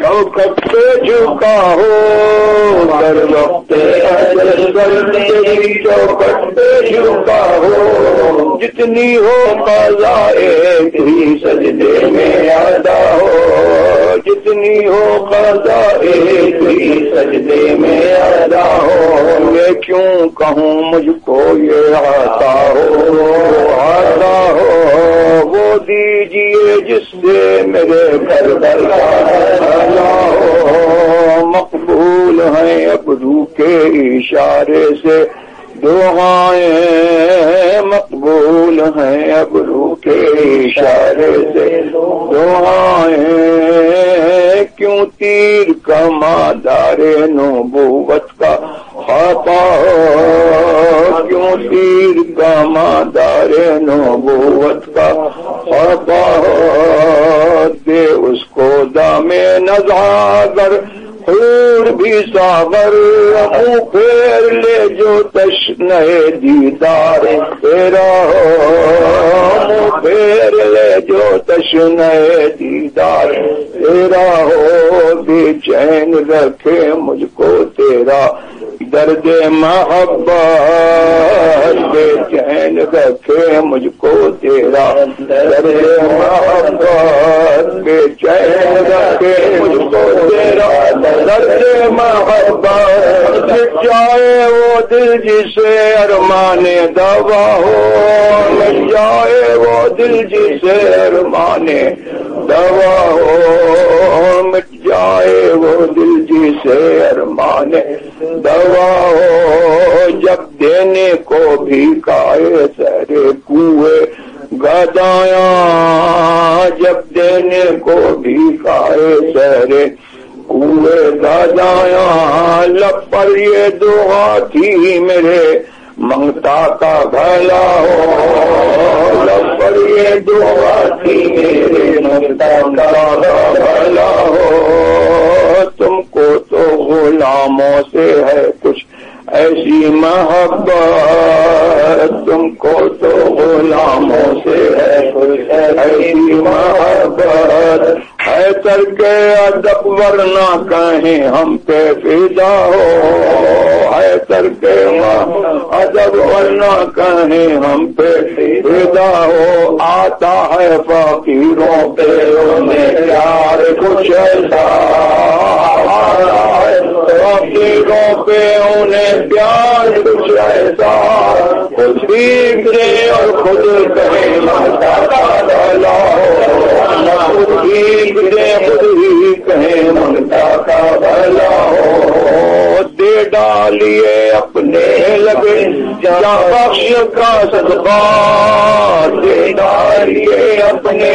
Choked پہ جھکا ہو، در وقت تیری چوکٹ پہ جھکا ہو۔ جتنی ہو ایک ہی سجدے میں ادا ہو۔ جتنی ہو ایک ہی سجدے میں ادا ہو۔ میں کیوں کہوں مجھ کو یہ آتا ہو؟ آتا ہو، وہ دیجیے جس سے میرے گھر ہو مقبول ہیں ابرو کے اشارے سے۔ دعائیں مقبول ہیں ابرو کے اشارے سے۔ دعائیں کیوں تیر کا مادار نبوت کا خاپا کیوں تیر کا مادار نبوت کا خاپا دے اس کو دام نظر۔ بھی ساگر پھیر لے جو تش نئے دیدار تیرا۔ ہو پھیر لے جو تش نئے دیدار تیرا۔ ہو بے چین رکھے مجھ کو تیرا۔ درد محبت بے چین رکھے مجھ کو تیرا درد محبت بے چین رکھے مجھ کو تیرا درد محبت جائے وہ دل جسے ارمان دوا ہو جائے وہ دل جسے ارمان دوا ہو۔ مٹ جائے وہ دل جسے ارمان دوا ہو جب دینے کو بھی کائے سرے کوئے۔ گدایا جب دینے کو بھی کائے سرے کوئے۔ گدایا، لب پر یہ دعا تھی میرے۔ منگتا کا بھلا ہو۔ لب پر میرے منگتا کا بھلا ہو۔ تم کو تو غلاموں سے ہے کچھ ایسی محبت۔ تم کو تو غلاموں سے ہے کچھ ایسی محبت۔ ہے کر کے ادب، ورنہ کہیں ہم پہ فدا ہو۔ کر کے ادب ورنہ کہیں ہم پہ فدا ہو آتا ہے فقیروں پہ، انہیں پیار کچھ ایسا فقیروں پہ انہیں پیار کچھ ایسا، خود بھی اور خود کہیں ڈالیے اپنے لگے جا بخش کا صدقہ دے ڈالیے اپنے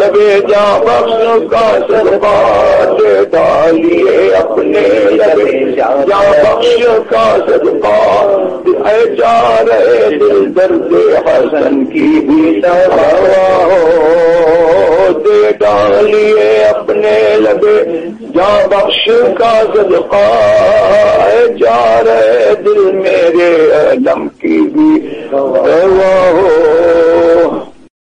لگے جا بخش کا صدقہ دے ڈالیے اپنے لگے جا بخش کا صدقہ اے جا رہے دل درد حسن کی بھی دوا ہو، دے ڈالیے اپنے لگے جا بخش کا صدقہ جا رہے دل میرے علم کی بھی ہو۔